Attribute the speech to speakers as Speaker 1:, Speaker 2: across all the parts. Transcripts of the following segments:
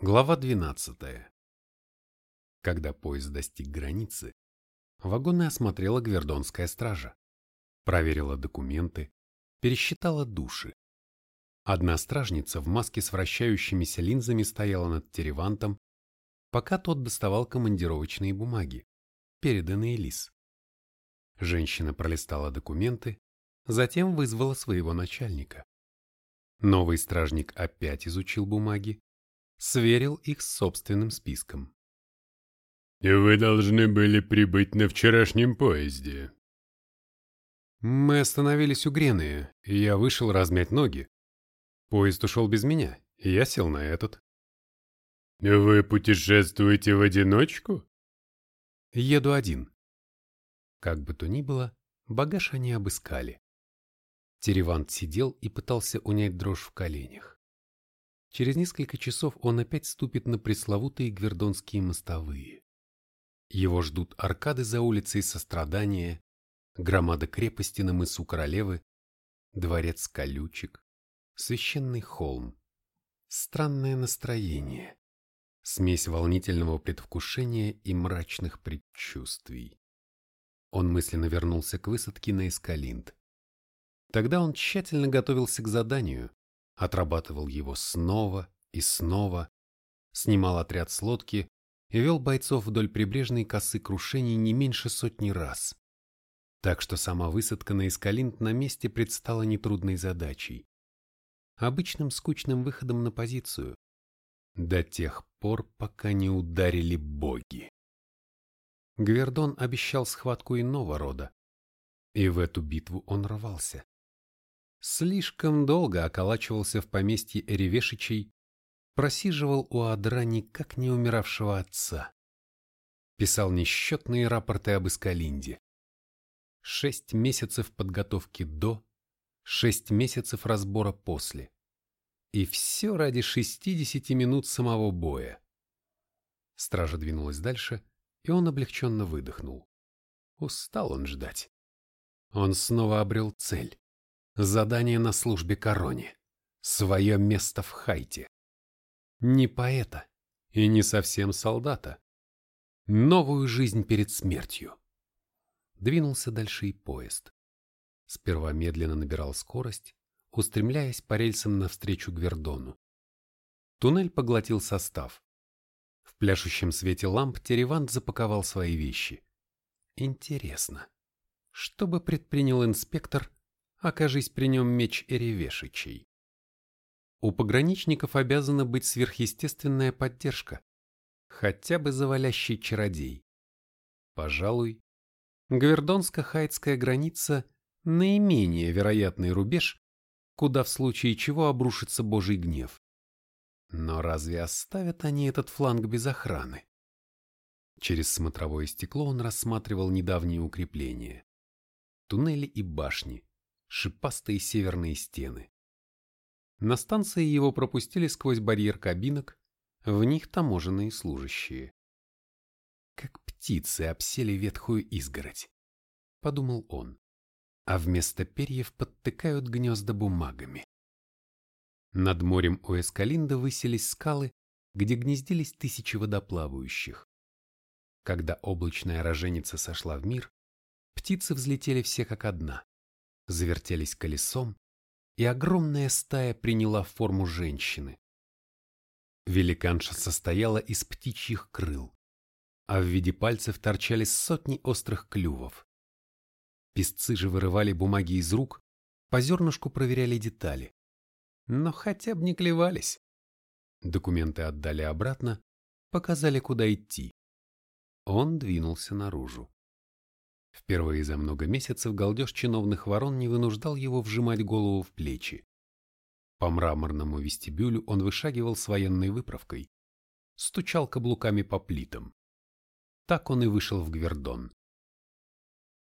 Speaker 1: Глава 12. Когда поезд достиг границы, вагоны осмотрела гвердонская стража, проверила документы, пересчитала души. Одна стражница в маске с вращающимися линзами стояла над Теревантом, пока тот доставал командировочные бумаги, переданные Лис. Женщина пролистала документы, затем вызвала своего начальника. Новый стражник опять изучил бумаги, сверил их с собственным списком.
Speaker 2: «Вы должны были прибыть на вчерашнем поезде».
Speaker 1: Мы остановились у Грены, и я вышел размять ноги. Поезд ушел без меня, и я сел на этот.
Speaker 2: «Вы путешествуете в одиночку?»
Speaker 1: Еду один. Как бы то ни было, багаж они обыскали. Теревант сидел и пытался унять дрожь в коленях. Через несколько часов он опять ступит на пресловутые гвердонские мостовые. Его ждут аркады за улицей Сострадания, громада крепости на мысу Королевы, дворец колючек, священный холм. Странное настроение, смесь волнительного предвкушения и мрачных предчувствий. Он мысленно вернулся к высадке на Эскалинт. Тогда он тщательно готовился к заданию, отрабатывал его снова и снова, снимал отряд с лодки и вел бойцов вдоль прибрежной косы крушений не меньше сотни раз. Так что сама высадка на Эскалинт на месте предстала нетрудной задачей. Обычным скучным выходом на позицию. До тех пор, пока не ударили боги. Гвердон обещал схватку иного рода, и в эту битву он рвался. Слишком долго околачивался в поместье Эревешичей, просиживал у Адрани как не умиравшего отца. Писал несчетные рапорты об Искалинде. Шесть месяцев подготовки до, шесть месяцев разбора после. И все ради шестидесяти минут самого боя. Стража двинулась дальше, и он облегченно выдохнул. Устал он ждать. Он снова обрел цель. Задание на службе короне. Свое место в Хайте. Не поэта и не совсем солдата. Новую жизнь перед смертью. Двинулся дальше и поезд. Сперва медленно набирал скорость, устремляясь по рельсам навстречу Гвердону. Туннель поглотил состав. В пляшущем свете ламп Теревант запаковал свои вещи. Интересно, что бы предпринял инспектор, окажись при нем меч Эревешичей. У пограничников обязана быть сверхъестественная поддержка, хотя бы завалящий чародей. Пожалуй, Гвердонско-Хайтская граница – наименее вероятный рубеж, куда в случае чего обрушится Божий гнев. Но разве оставят они этот фланг без охраны? Через смотровое стекло он рассматривал недавние укрепления. Туннели и башни, шипастые северные стены. На станции его пропустили сквозь барьер кабинок, в них таможенные служащие. Как птицы обсели ветхую изгородь, подумал он, а вместо перьев подтыкают гнезда бумагами. Над морем у Эскалинда высились скалы, где гнездились тысячи водоплавающих. Когда облачная роженица сошла в мир, птицы взлетели все как одна завертелись колесом, и огромная стая приняла форму женщины. Великанша состояла из птичьих крыл, а в виде пальцев торчали сотни острых клювов. Песцы же вырывали бумаги из рук, по зернышку проверяли детали. Но хотя бы не клевались. Документы отдали обратно, показали, куда идти. Он двинулся наружу. Впервые за много месяцев галдеж чиновных ворон не вынуждал его вжимать голову в плечи. По мраморному вестибюлю он вышагивал с военной выправкой, стучал каблуками по плитам. Так он и вышел в Гвердон.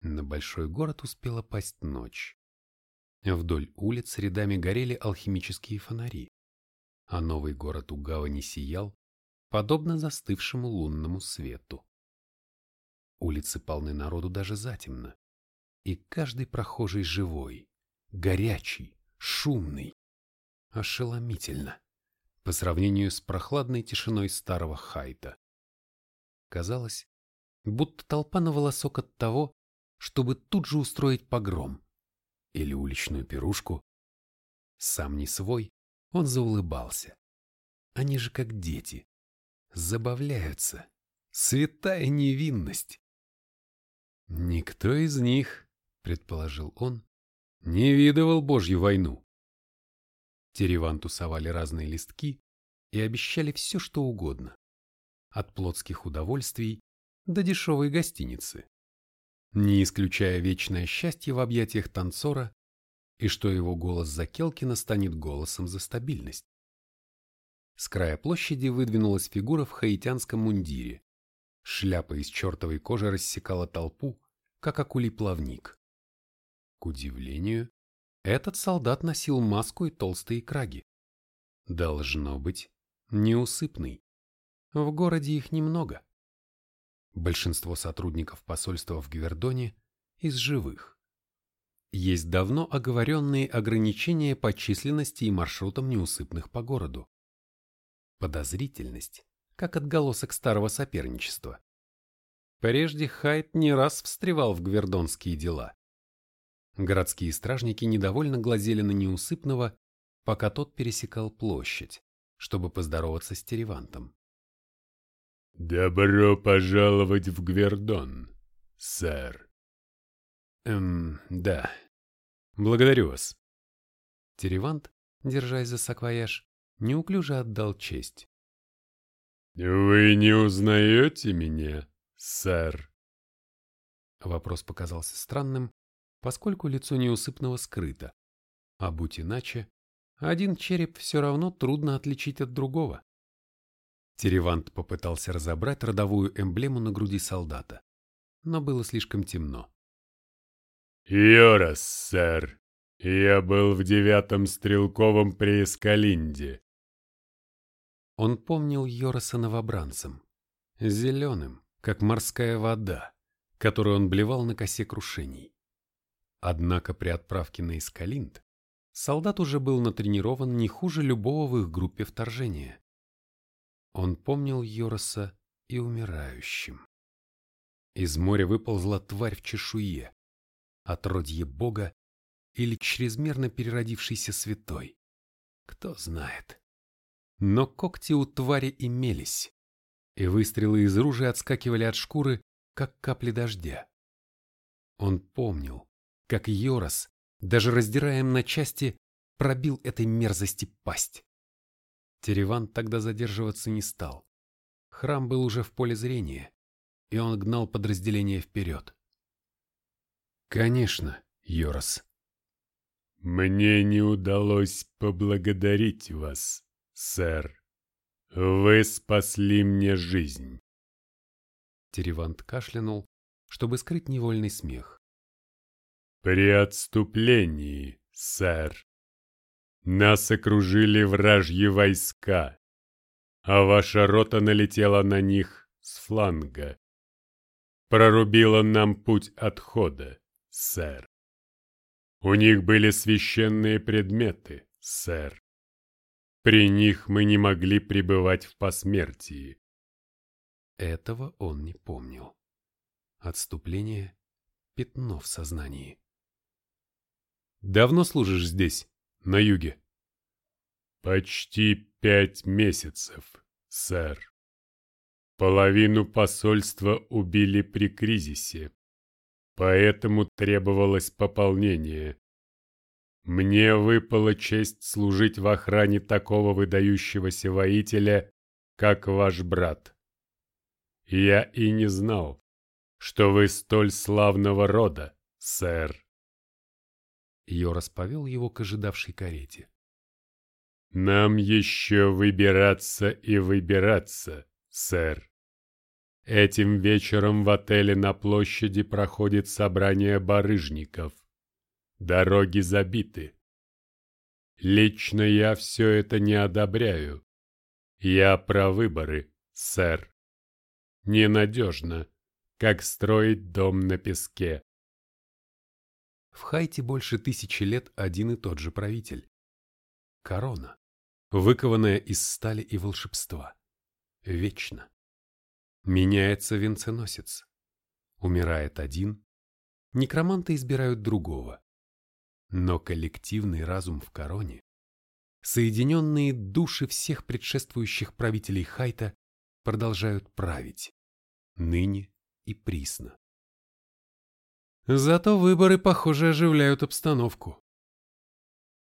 Speaker 1: На большой город успела пасть ночь. Вдоль улиц рядами горели алхимические фонари, а новый город у гавани сиял, подобно застывшему лунному свету. Улицы полны народу даже затемно. И каждый прохожий живой, горячий, шумный. Ошеломительно. по сравнению с прохладной тишиной старого Хайта. Казалось, будто толпа на волосок от того, чтобы тут же устроить погром или уличную пирушку. Сам не свой, он заулыбался. Они же как дети. Забавляются. Святая невинность. Никто из них, предположил он, не видывал Божью войну. Тереван тусовали разные листки и обещали все, что угодно. От плотских удовольствий до дешевой гостиницы. Не исключая вечное счастье в объятиях танцора и что его голос за Келкина станет голосом за стабильность. С края площади выдвинулась фигура в хаитянском мундире. Шляпа из чертовой кожи рассекала толпу, как акулий плавник. К удивлению, этот солдат носил маску и толстые краги. Должно быть, неусыпный. В городе их немного. Большинство сотрудников посольства в Гвердоне из живых. Есть давно оговоренные ограничения по численности и маршрутам неусыпных по городу. Подозрительность, как отголосок старого соперничества. Прежде Хайт не раз встревал в гвердонские дела. Городские стражники недовольно глазели на неусыпного, пока тот пересекал площадь, чтобы поздороваться с Теревантом.
Speaker 2: «Добро пожаловать в Гвердон, сэр».
Speaker 1: «Эм, да. Благодарю вас». Теревант, держась за саквояж, неуклюже отдал честь.
Speaker 2: «Вы не узнаете меня, сэр?»
Speaker 1: Вопрос показался странным, поскольку лицо неусыпного скрыто. А будь иначе, один череп все равно трудно отличить от другого. Теревант попытался разобрать родовую эмблему на груди солдата, но было слишком темно.
Speaker 2: «Йорас, сэр, я был в девятом стрелковом при Эскалинде».
Speaker 1: Он помнил Йораса новобранцем, зеленым, как морская вода, которую он блевал на косе крушений. Однако при отправке на Эскалинд солдат уже был натренирован не хуже любого в их группе вторжения. Он помнил Йороса и умирающим. Из моря выползла тварь в чешуе, отродье бога или чрезмерно переродившийся святой. Кто знает. Но когти у твари имелись, и выстрелы из ружья отскакивали от шкуры, как капли дождя. Он помнил, как Йорос, даже раздирая на части, пробил этой мерзости пасть. Тереван тогда задерживаться не стал. Храм был уже в поле зрения, и он гнал подразделение вперед. «Конечно, Йорос».
Speaker 2: «Мне не удалось поблагодарить вас, сэр. Вы спасли мне жизнь».
Speaker 1: Теревант кашлянул, чтобы скрыть невольный смех.
Speaker 2: «При отступлении, сэр. Нас окружили вражьи войска, а ваша рота налетела на них с фланга. Прорубила нам путь отхода, сэр. У них были священные предметы, сэр. При них мы не могли пребывать в посмертии.
Speaker 1: Этого он не помнил. Отступление — пятно в сознании. «Давно служишь здесь?» на юге?
Speaker 2: Почти пять месяцев, сэр. Половину посольства убили при кризисе, поэтому требовалось пополнение. Мне выпала честь служить в охране такого выдающегося воителя, как ваш брат. Я и не знал, что вы столь славного рода, сэр.
Speaker 1: Йорас повел его к ожидавшей карете.
Speaker 2: «Нам еще выбираться и выбираться, сэр. Этим вечером в отеле на площади проходит собрание барыжников. Дороги забиты. Лично я все это не одобряю. Я про выборы, сэр. Ненадежно, как строить дом на песке.
Speaker 1: В Хайте больше тысячи лет один и тот же правитель. Корона. выкованная из стали и волшебства. Вечно. Меняется венценосец. Умирает один, некроманты избирают другого. Но коллективный разум в короне, соединенные души всех предшествующих правителей Хайта продолжают править, ныне и присно. Зато выборы, похоже, оживляют обстановку.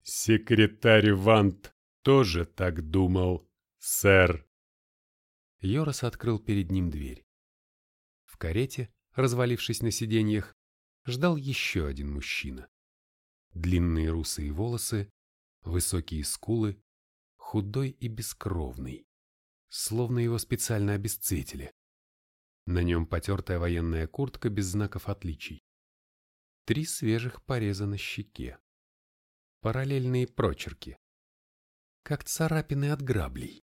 Speaker 2: Секретарь Вант тоже так думал, сэр.
Speaker 1: Йорос открыл перед ним дверь. В карете, развалившись на сиденьях, ждал еще один мужчина. Длинные русые волосы, высокие скулы, худой и бескровный, словно его специально обесцветили. На нем потертая военная куртка без знаков отличий. Три свежих пореза на щеке. Параллельные прочерки. Как царапины от граблей.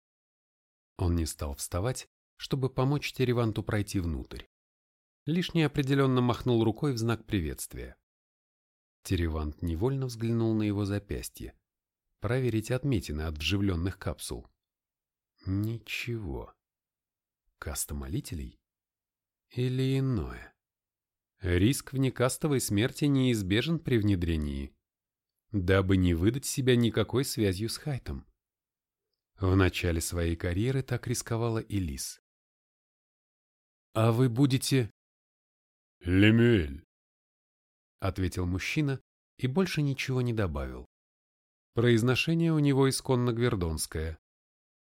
Speaker 1: Он не стал вставать, чтобы помочь Тереванту пройти внутрь. Лишь неопределенно махнул рукой в знак приветствия. Теревант невольно взглянул на его запястье. Проверить отметины от вживленных капсул. Ничего. Каста молителей? Или иное? Риск внекастовой смерти неизбежен при внедрении, дабы не выдать себя никакой связью с Хайтом. В начале своей карьеры так рисковала и Лис. «А вы будете...»
Speaker 2: «Лемюэль», —
Speaker 1: ответил мужчина и больше ничего не добавил. Произношение у него исконно гвердонское.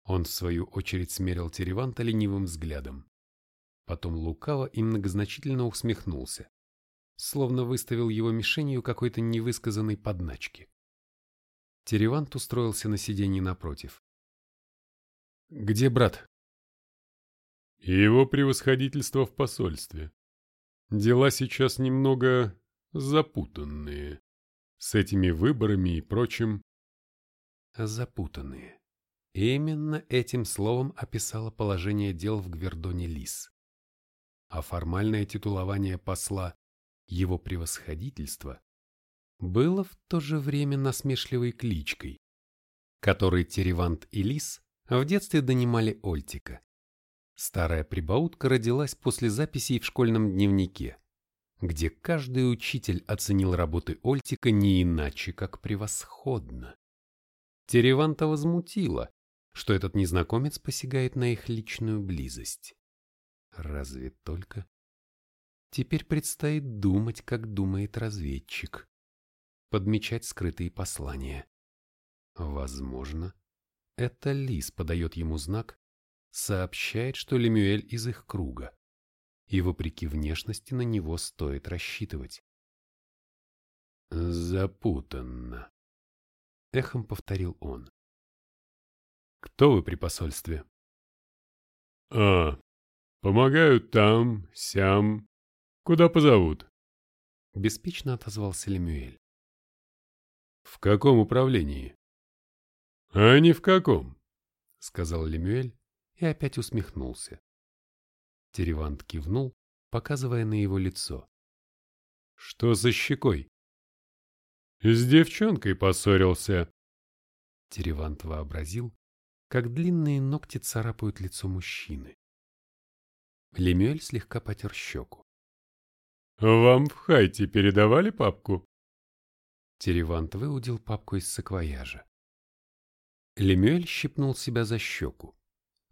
Speaker 1: Он, в свою очередь, смерил Тереванта ленивым взглядом. Потом лукаво и многозначительно усмехнулся, словно выставил его мишенью какой-то невысказанной подначки. Теревант устроился на сиденье напротив. «Где брат?»
Speaker 2: «Его превосходительство в посольстве. Дела сейчас немного запутанные. С этими выборами и прочим».
Speaker 1: «Запутанные». Именно этим словом описала положение дел в Гвердоне Лис а формальное титулование посла «Его превосходительство» было в то же время насмешливой кличкой, которой Теревант и Лис в детстве донимали Ольтика. Старая прибаутка родилась после записей в школьном дневнике, где каждый учитель оценил работы Ольтика не иначе, как превосходно. Тереванта возмутило, что этот незнакомец посягает на их личную близость. Разве только? Теперь предстоит думать, как думает разведчик. Подмечать скрытые послания. Возможно, это Лис подает ему знак, сообщает, что Лемюэль из их круга, и вопреки внешности на него стоит рассчитывать. «Запутанно», — эхом повторил он. «Кто вы при посольстве?»
Speaker 2: «А, Помогают там, сям, куда позовут.
Speaker 1: Беспечно отозвался Лемюэль.
Speaker 2: В каком управлении? А ни в каком,
Speaker 1: сказал Лемюэль и опять усмехнулся. Теревант кивнул, показывая на его лицо. Что за щекой?
Speaker 2: С девчонкой поссорился.
Speaker 1: Теревант вообразил, как длинные ногти царапают лицо мужчины. Лемюэль слегка потер щеку.
Speaker 2: «Вам в Хайте передавали папку?»
Speaker 1: Теревант выудил папку из саквояжа. Лемюэль щипнул себя за щеку,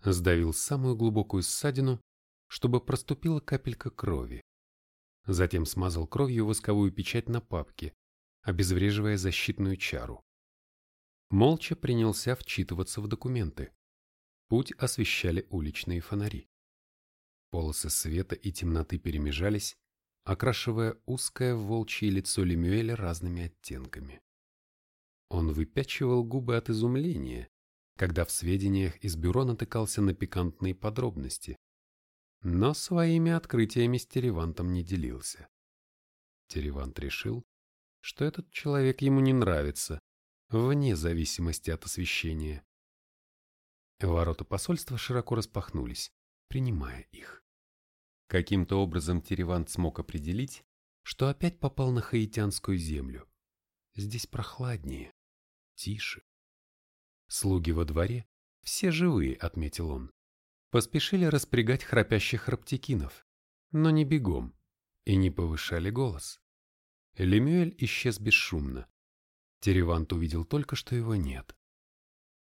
Speaker 1: сдавил самую глубокую ссадину, чтобы проступила капелька крови. Затем смазал кровью восковую печать на папке, обезвреживая защитную чару. Молча принялся вчитываться в документы. Путь освещали уличные фонари. Полосы света и темноты перемежались, окрашивая узкое волчье лицо Лемюэля разными оттенками. Он выпячивал губы от изумления, когда в сведениях из бюро натыкался на пикантные подробности, но своими открытиями с Теревантом не делился. Теревант решил, что этот человек ему не нравится, вне зависимости от освещения. Ворота посольства широко распахнулись принимая их. Каким-то образом Теревант смог определить, что опять попал на хаитянскую землю. Здесь прохладнее, тише. Слуги во дворе, все живые, отметил он, поспешили распрягать храпящих раптикинов, но не бегом, и не повышали голос. Лемюэль исчез бесшумно. Теревант увидел только, что его нет.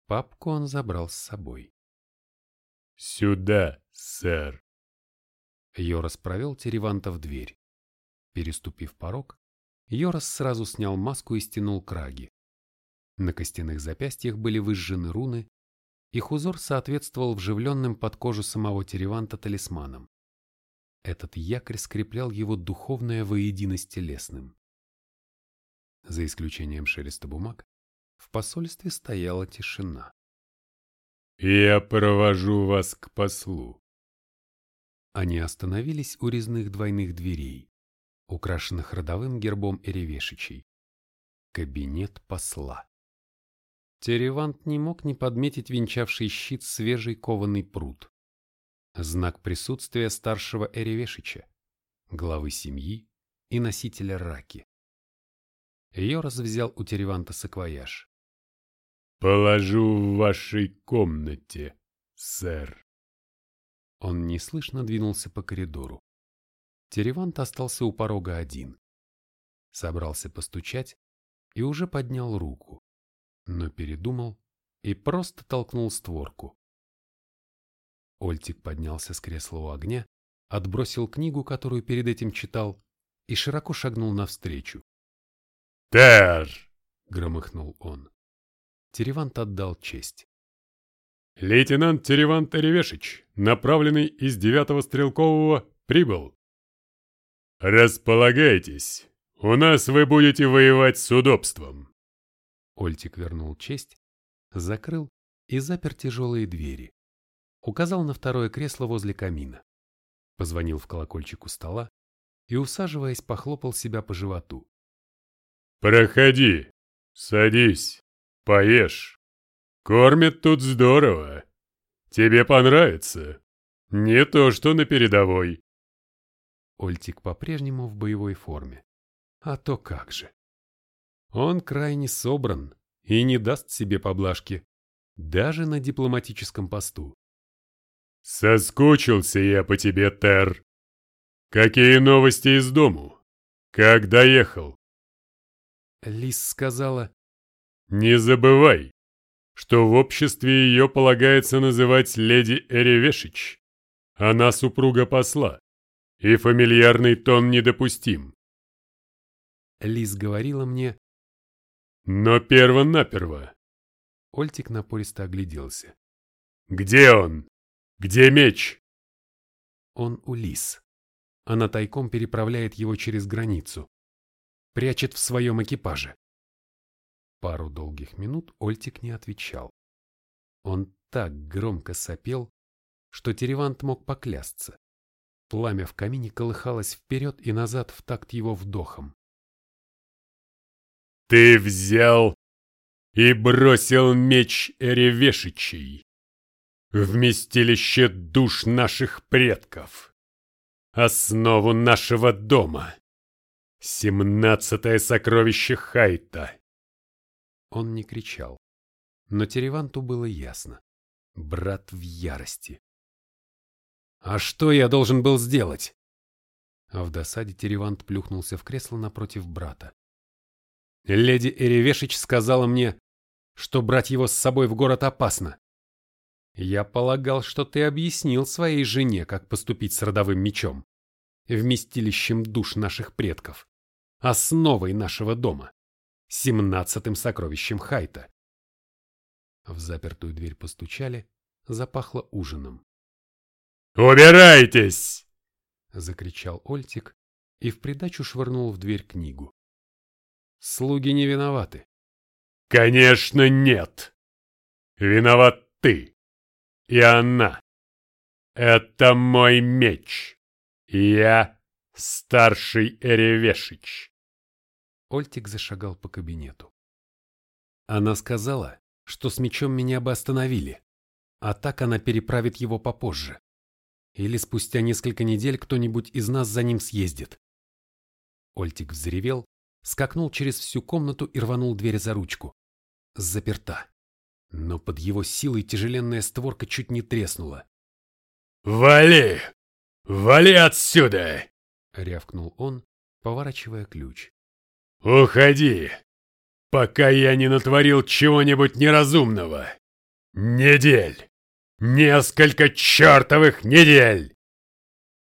Speaker 1: Папку он забрал с собой.
Speaker 2: «Сюда, сэр!»
Speaker 1: Йорас провел Тереванта в дверь. Переступив порог, Йорас сразу снял маску и стянул краги. На костяных запястьях были выжжены руны, их узор соответствовал вживленным под кожу самого Тереванта талисманам. Этот якорь скреплял его духовное воедино с телесным. За исключением шелеста бумаг, в посольстве стояла тишина.
Speaker 2: «Я провожу вас к послу».
Speaker 1: Они остановились у резных двойных дверей, украшенных родовым гербом Эревешичей. Кабинет посла. Теревант не мог не подметить венчавший щит свежий кованый пруд. Знак присутствия старшего Эревешича, главы семьи и носителя раки. Йорас взял у Тереванта саквояж.
Speaker 2: «Положу в вашей комнате, сэр».
Speaker 1: Он неслышно двинулся по коридору. Теревант остался у порога один. Собрался постучать и уже поднял руку, но передумал и просто толкнул створку. Ольтик поднялся с кресла у огня, отбросил книгу, которую перед этим читал, и широко шагнул навстречу.
Speaker 2: «Тер!»
Speaker 1: — громыхнул он. Теревант отдал честь.
Speaker 2: «Лейтенант Теревант Теревешич, направленный из девятого стрелкового, прибыл. Располагайтесь, у нас вы будете воевать с удобством».
Speaker 1: Ольтик вернул честь, закрыл и запер тяжелые двери. Указал на второе кресло возле камина. Позвонил в колокольчик у стола и, усаживаясь, похлопал себя по животу.
Speaker 2: «Проходи, садись, поешь. Кормят тут здорово. Тебе понравится. Не то, что на передовой».
Speaker 1: Ольтик по-прежнему в боевой форме. А то как же. Он крайне собран и не даст себе поблажки, даже на дипломатическом посту.
Speaker 2: «Соскучился я по тебе, Тер. Какие новости из дому? Как доехал?»
Speaker 1: Лис сказала,
Speaker 2: «Не забывай, что в обществе ее полагается называть леди Эревешич. Она супруга посла, и фамильярный тон недопустим».
Speaker 1: Лис говорила мне,
Speaker 2: «Но перво-наперво».
Speaker 1: Ольтик напористо огляделся.
Speaker 2: «Где он? Где меч?»
Speaker 1: Он у Лис. Она тайком переправляет его через границу прячет в своем экипаже. Пару долгих минут Ольтик не отвечал. Он так громко сопел, что Теревант мог поклясться. Пламя в камине колыхалось вперед и назад в такт его вдохом.
Speaker 2: «Ты взял и бросил меч Эревешичий, вместилище душ наших предков, основу нашего дома. Семнадцатое сокровище Хайта!»
Speaker 1: Он не кричал, но Тереванту было ясно. Брат в ярости. «А что я должен был сделать?» А в досаде Теревант плюхнулся в кресло напротив брата. «Леди Эревешич сказала мне, что брать его с собой в город опасно. Я полагал, что ты объяснил своей жене, как поступить с родовым мечом, вместилищем душ наших предков основой нашего дома, семнадцатым сокровищем Хайта. В запертую дверь постучали, запахло ужином.
Speaker 2: «Убирайтесь!»
Speaker 1: — закричал Ольтик и в придачу швырнул в дверь книгу. «Слуги не виноваты».
Speaker 2: «Конечно нет! Виноват ты и она. Это мой меч. Я старший Эревешич.
Speaker 1: Ольтик зашагал по кабинету. Она сказала, что с мечом меня бы остановили, а так она переправит его попозже. Или спустя несколько недель кто-нибудь из нас за ним съездит. Ольтик взревел, скакнул через всю комнату и рванул дверь за ручку. Заперта. но под его силой тяжеленная створка чуть не треснула.
Speaker 2: «Вали! Вали отсюда!»
Speaker 1: — рявкнул он, поворачивая ключ.
Speaker 2: «Уходи, пока я не натворил чего-нибудь неразумного! Недель! Несколько чертовых недель!»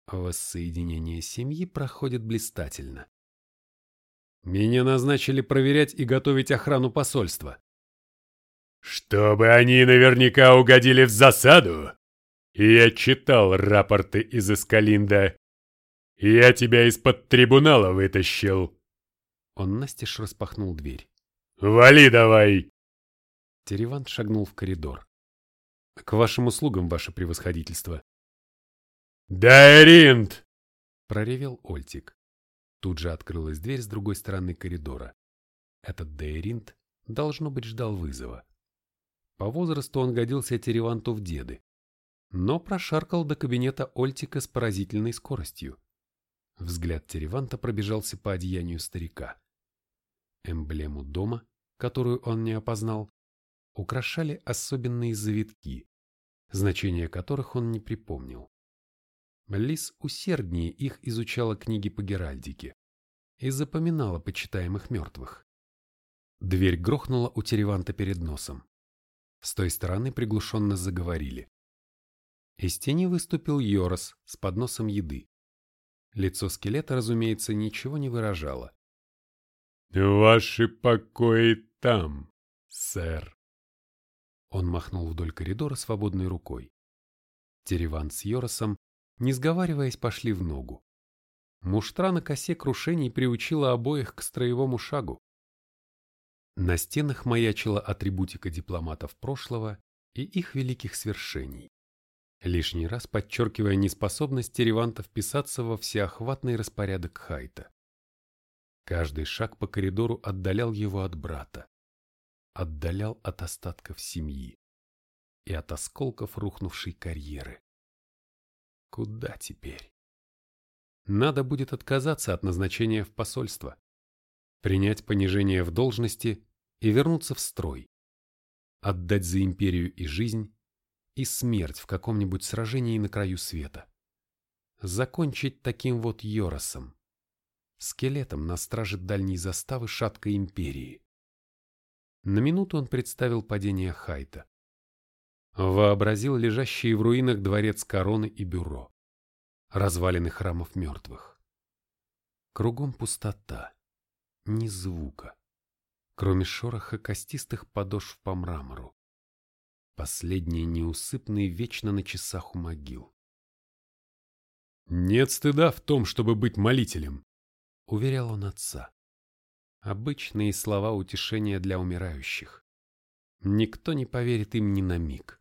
Speaker 1: Воссоединение семьи проходит блистательно. Меня назначили проверять и готовить охрану посольства.
Speaker 2: Чтобы они наверняка угодили в засаду? Я читал рапорты из Эскалинда. Я тебя из-под трибунала вытащил.
Speaker 1: Он настежь распахнул дверь.
Speaker 2: Вали давай!
Speaker 1: Теревант шагнул в коридор. К вашим услугам, ваше превосходительство.
Speaker 2: Дайринт!
Speaker 1: Проревел Ольтик. Тут же открылась дверь с другой стороны коридора. Этот Дейринт, должно быть, ждал вызова. По возрасту он годился Тереванту в деды, но прошаркал до кабинета Ольтика с поразительной скоростью. Взгляд Тереванта пробежался по одеянию старика. Эмблему дома, которую он не опознал, украшали особенные завитки, значения которых он не припомнил. Лис усерднее их изучала книги по Геральдике и запоминала почитаемых мертвых. Дверь грохнула у Тереванта перед носом. С той стороны приглушенно заговорили. Из тени выступил Йорос с подносом еды. Лицо скелета, разумеется, ничего не выражало.
Speaker 2: «Ваши покои там, сэр».
Speaker 1: Он махнул вдоль коридора свободной рукой. Тереван с Йоросом не сговариваясь, пошли в ногу. Муштра на косе крушений приучила обоих к строевому шагу. На стенах маячила атрибутика дипломатов прошлого и их великих свершений, лишний раз подчеркивая неспособность Тереванта вписаться во всеохватный распорядок Хайта. Каждый шаг по коридору отдалял его от брата, отдалял от остатков семьи и от осколков рухнувшей карьеры. Куда теперь? Надо будет отказаться от назначения в посольство, принять понижение в должности и вернуться в строй, отдать за империю и жизнь, и смерть в каком-нибудь сражении на краю света. Закончить таким вот Йоросом, скелетом на страже дальней заставы шаткой империи. На минуту он представил падение Хайта. Вообразил лежащие в руинах дворец короны и бюро, развалины храмов мертвых. Кругом пустота, ни звука, кроме шороха костистых подошв по мрамору. Последний неусыпный вечно на часах у могил.
Speaker 2: «Нет стыда в том, чтобы быть молителем», —
Speaker 1: уверял он отца. Обычные слова утешения для умирающих. Никто не поверит им ни на миг.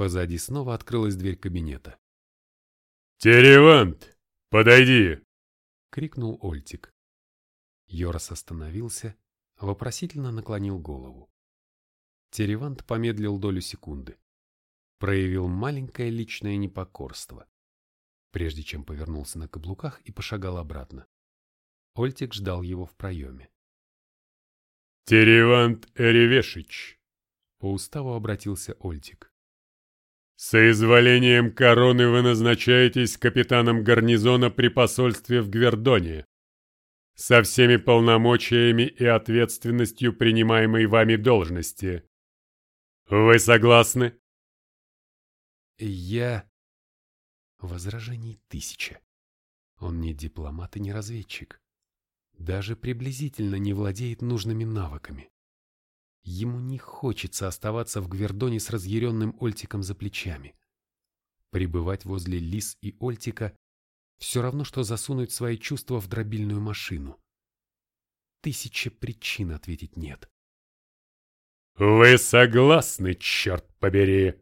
Speaker 1: Позади снова открылась дверь кабинета.
Speaker 2: «Теревант, подойди!»
Speaker 1: — крикнул Ольтик. Йорос остановился, вопросительно наклонил голову. Теревант помедлил долю секунды. Проявил маленькое личное непокорство, прежде чем повернулся на каблуках и пошагал обратно. Ольтик ждал его в проеме.
Speaker 2: «Теревант Эревешич!»
Speaker 1: По уставу обратился Ольтик.
Speaker 2: «Соизволением короны вы назначаетесь капитаном гарнизона при посольстве в Гвердоне, со всеми полномочиями и ответственностью принимаемой вами должности. Вы согласны?»
Speaker 1: «Я...» Возражений тысяча. Он не дипломат и не разведчик. Даже приблизительно не владеет нужными навыками. Ему не хочется оставаться в Гвердоне с разъяренным Ольтиком за плечами. Пребывать возле Лис и Ольтика все равно, что засунуть свои чувства в дробильную машину. Тысяча причин ответить «нет».
Speaker 2: «Вы согласны, черт побери?»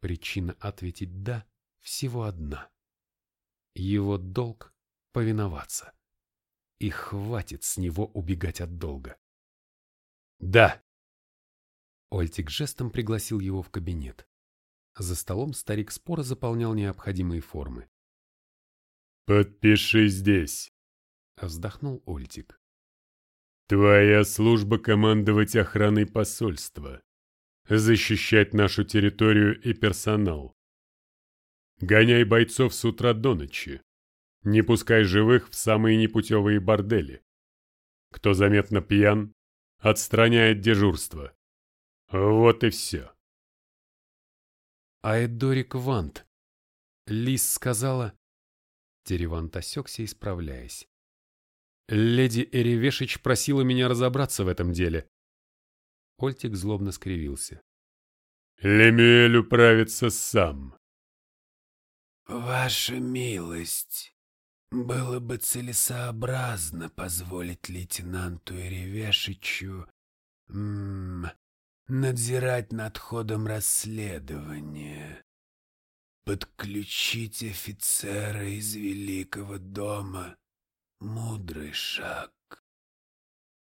Speaker 1: Причина ответить «да» всего одна. Его долг — повиноваться. И хватит с него убегать от долга.
Speaker 2: Да.
Speaker 1: Ольтик жестом пригласил его в кабинет. За столом старик споро заполнял необходимые формы.
Speaker 2: «Подпиши здесь», —
Speaker 1: вздохнул Ольтик.
Speaker 2: Твоя служба командовать охраной посольства, защищать нашу территорию и персонал. Гоняй бойцов с утра до ночи. Не пускай живых в самые непутевые бордели. Кто заметно пьян, отстраняет дежурство. Вот и все.
Speaker 1: Аэдорик Вант. Лис сказала... Теревант осекся, исправляясь. Леди Эревешич просила меня разобраться в этом деле. Ольтик злобно скривился.
Speaker 2: Лемюэль управится сам.
Speaker 3: Ваша милость, было бы целесообразно позволить лейтенанту Эревешичу м надзирать над ходом расследования. Подключить офицера из Великого дома Мудрый шаг.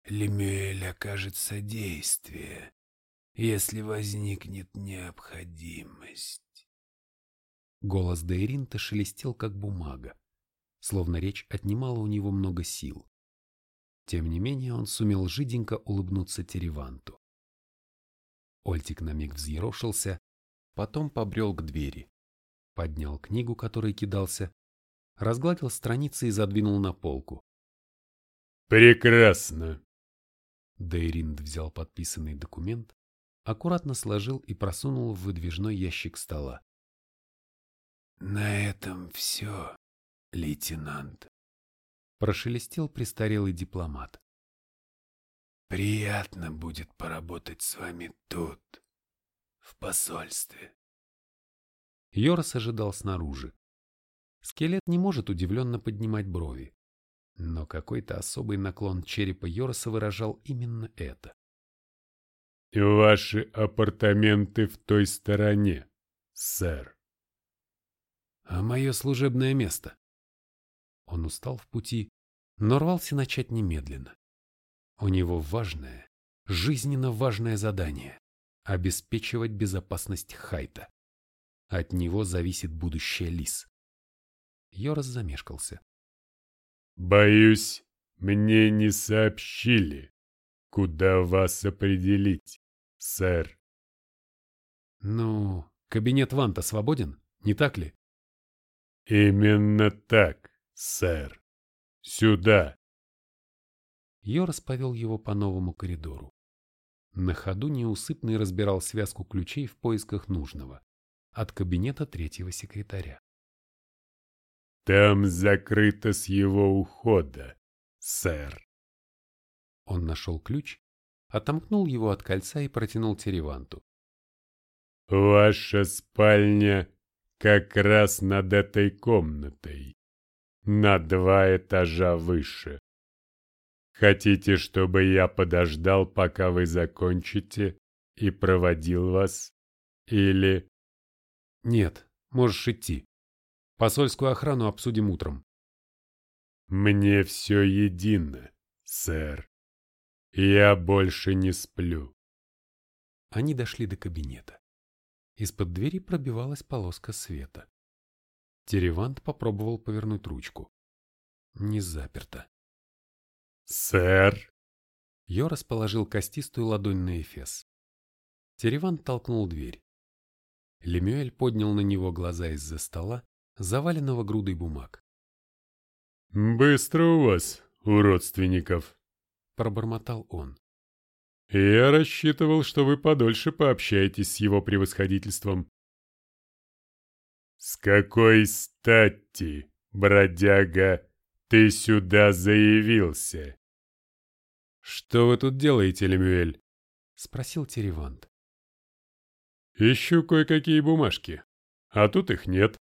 Speaker 3: Лемюэль окажет содействие, если возникнет необходимость.
Speaker 1: Голос Дейринта шелестел, как бумага, словно речь отнимала у него много сил. Тем не менее он сумел жиденько улыбнуться Тереванту. Ольтик на миг взъерошился, потом побрел к двери, поднял книгу, которой кидался, разгладил страницы и задвинул на полку.
Speaker 2: «Прекрасно!»
Speaker 1: Дейринд взял подписанный документ, аккуратно сложил и просунул в выдвижной ящик стола.
Speaker 3: «На этом все, лейтенант», —
Speaker 1: прошелестел престарелый дипломат.
Speaker 3: «Приятно будет поработать с вами тут, в посольстве».
Speaker 1: Йорос ожидал снаружи. Скелет не может удивленно поднимать брови. Но какой-то особый наклон черепа Йороса выражал именно это.
Speaker 2: «Ваши апартаменты в той стороне, сэр».
Speaker 1: «А мое служебное место?» Он устал в пути, но рвался начать немедленно. У него важное, жизненно важное задание – обеспечивать безопасность Хайта. От него зависит будущее Лис. Йорас замешкался.
Speaker 2: «Боюсь, мне не сообщили, куда вас определить, сэр».
Speaker 1: «Ну, кабинет Ванта свободен, не так ли?»
Speaker 2: «Именно так, сэр. Сюда».
Speaker 1: Йорас повел его по новому коридору. На ходу неусыпный разбирал связку ключей в поисках нужного от кабинета третьего секретаря.
Speaker 2: Там закрыто с его ухода, сэр.
Speaker 1: Он нашел ключ, отомкнул его от кольца и протянул Тереванту.
Speaker 2: Ваша спальня как раз над этой комнатой, на два этажа выше. Хотите, чтобы я подождал, пока вы закончите, и проводил вас? Или...
Speaker 1: Нет, можешь идти. Посольскую охрану обсудим утром.
Speaker 2: Мне все едино, сэр. Я больше не сплю.
Speaker 1: Они дошли до кабинета. Из-под двери пробивалась полоска света. Теревант попробовал повернуть ручку. Не заперто.
Speaker 2: «Сэр!»
Speaker 1: Йо расположил костистую ладонь на эфес. Теревант толкнул дверь. Лемюэль поднял на него глаза из-за стола заваленного грудой бумаг.
Speaker 2: «Быстро у вас, у родственников», —
Speaker 1: пробормотал он.
Speaker 2: «Я рассчитывал, что вы подольше пообщаетесь с его превосходительством». «С какой стати, бродяга, ты сюда заявился?»
Speaker 1: «Что вы тут делаете, Лемюэль?» — спросил Теревант.
Speaker 2: «Ищу кое-какие бумажки, а тут их нет».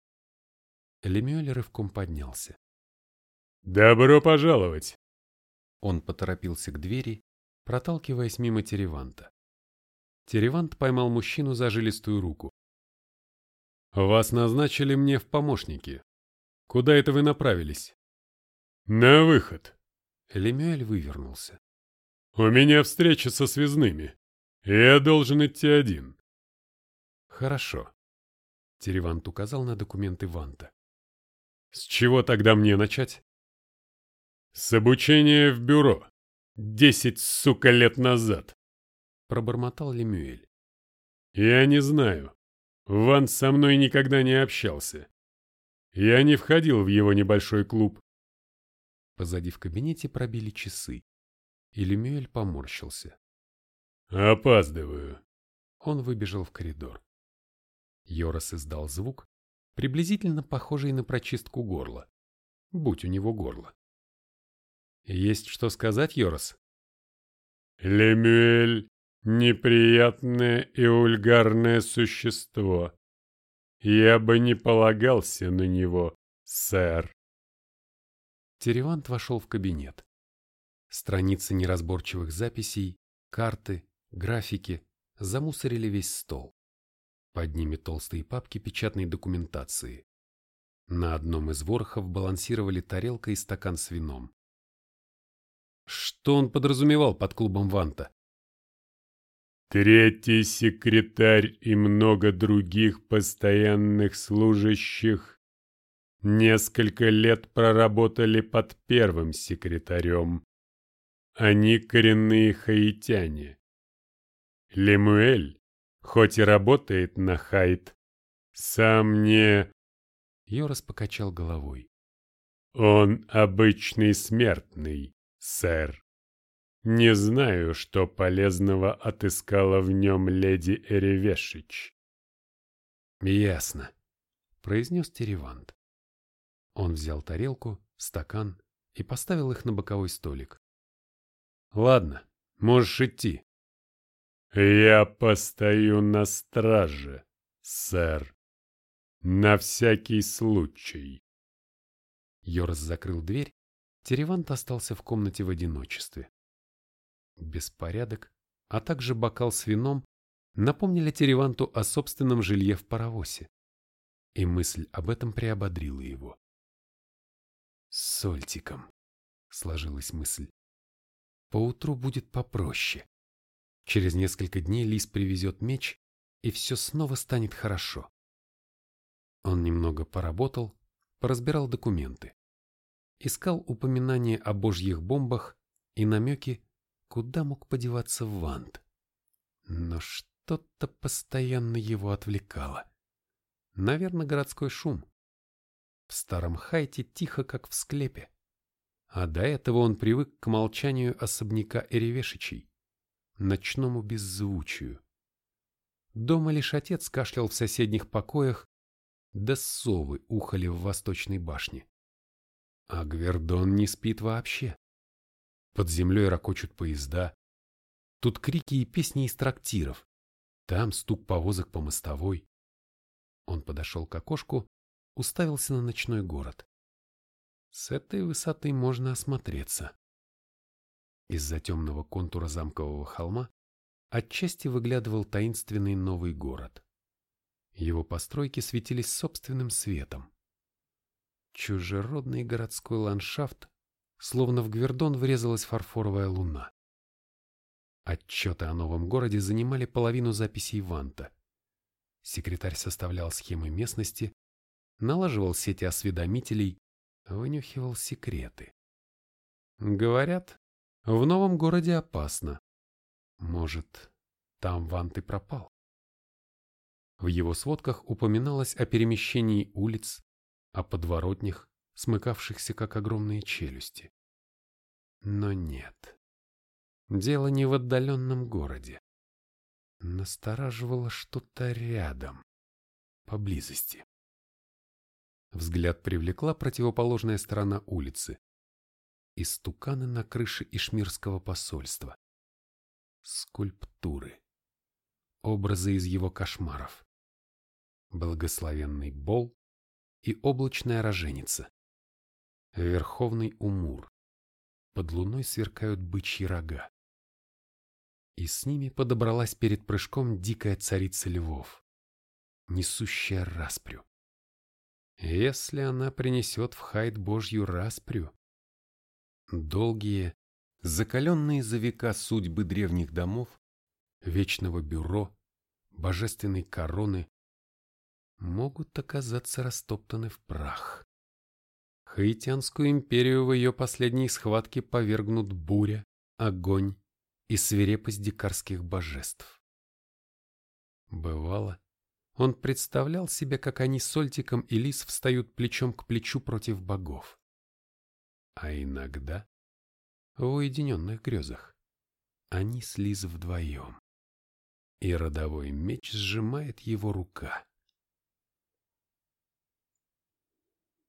Speaker 1: Лемюэль рывком поднялся.
Speaker 2: «Добро пожаловать!»
Speaker 1: Он поторопился к двери, проталкиваясь мимо Тереванта. Теревант поймал мужчину за жилистую руку. «Вас назначили мне в помощники. Куда это вы направились?»
Speaker 2: «На выход!»
Speaker 1: Лемюэль вывернулся.
Speaker 2: «У меня встреча со связными. Я должен идти один».
Speaker 1: «Хорошо». Теревант указал на документы Ванта. С чего тогда мне начать?
Speaker 2: С обучения в бюро. Десять, сука, лет назад.
Speaker 1: Пробормотал Лемюэль.
Speaker 2: Я не знаю. Ван со мной никогда не общался. Я не входил в его небольшой клуб.
Speaker 1: Позади в кабинете пробили часы, и Лемюэль поморщился.
Speaker 2: «Опаздываю».
Speaker 1: Он выбежал в коридор. Йорос издал звук, приблизительно похожий на прочистку горла. Будь у него горло. Есть что сказать, Йорос?
Speaker 2: Лемюэль — неприятное и ульгарное существо. Я бы не полагался на него, сэр.
Speaker 1: Теревант вошел в кабинет. Страницы неразборчивых записей, карты, графики замусорили весь стол. Под ними толстые папки печатной документации. На одном из ворохов балансировали тарелка и стакан с вином. Что он подразумевал под клубом Ванта?
Speaker 2: Третий секретарь и много других постоянных служащих несколько лет проработали под первым секретарем. Они коренные хаитяне. Лемуэль, хоть и работает на Хайт, сам не...
Speaker 1: Йорас покачал головой.
Speaker 2: Он обычный смертный, сэр. Не знаю, что полезного отыскала в нем леди Эревешич.
Speaker 1: Ясно, произнес Теревант. Он взял тарелку, стакан и поставил их на боковой столик. Ладно, можешь идти.
Speaker 2: Я постою на страже, сэр. На всякий случай.
Speaker 1: Йорс закрыл дверь Теревант остался в комнате в одиночестве. Беспорядок, а также бокал с вином напомнили Тереванту о собственном жилье в паровозе, и мысль об этом приободрила его. «С Сольтиком», — сложилась мысль. «Поутру будет попроще. Через несколько дней Лис привезет меч, и все снова станет хорошо». Он немного поработал, поразбирал документы искал упоминания о божьих бомбах и намеки, куда мог подеваться Вант. Но что-то постоянно его отвлекало. Наверное, городской шум. В старом Хайте тихо, как в склепе. А до этого он привык к молчанию особняка Эревешичей, ночному беззвучию. Дома лишь отец кашлял в соседних покоях, да совы ухали в восточной башне. А Гвердон не спит вообще. Под землей ракочут поезда. Тут крики и песни из трактиров. Там стук повозок по мостовой. Он подошел к окошку, уставился на ночной город. С этой высоты можно осмотреться. Из-за темного контура замкового холма отчасти выглядывал таинственный новый город. Его постройки светились собственным светом. Чужеродный городской ландшафт, словно в Гвердон врезалась фарфоровая луна. Отчеты о новом городе занимали половину записей Ванта. Секретарь составлял схемы местности, налаживал сети осведомителей, вынюхивал секреты. Говорят, в новом городе опасно. Может, там Вант и пропал. В его сводках упоминалось о перемещении улиц, о подворотнях, смыкавшихся как огромные челюсти. Но нет. Дело не в отдаленном городе. Настораживало что-то рядом, поблизости. Взгляд привлекла противоположная сторона улицы. Истуканы на крыше Ишмирского посольства. Скульптуры. Образы из его кошмаров. Благословенный Бол, и облачная роженица. Верховный Умур. Под луной сверкают бычьи рога. И с ними подобралась перед прыжком дикая царица львов, несущая распрю. Если она принесет в Хайд Божью распрю, долгие, закаленные за века судьбы древних домов, вечного бюро, божественной короны, могут оказаться растоптаны в прах. Хаитянскую империю в ее последней схватке повергнут буря, огонь и свирепость дикарских божеств. Бывало, он представлял себе, как они с Сольтиком и Лис встают плечом к плечу против богов. А иногда, в уединенных грезах, они с Лиз вдвоем. И родовой меч сжимает его рука.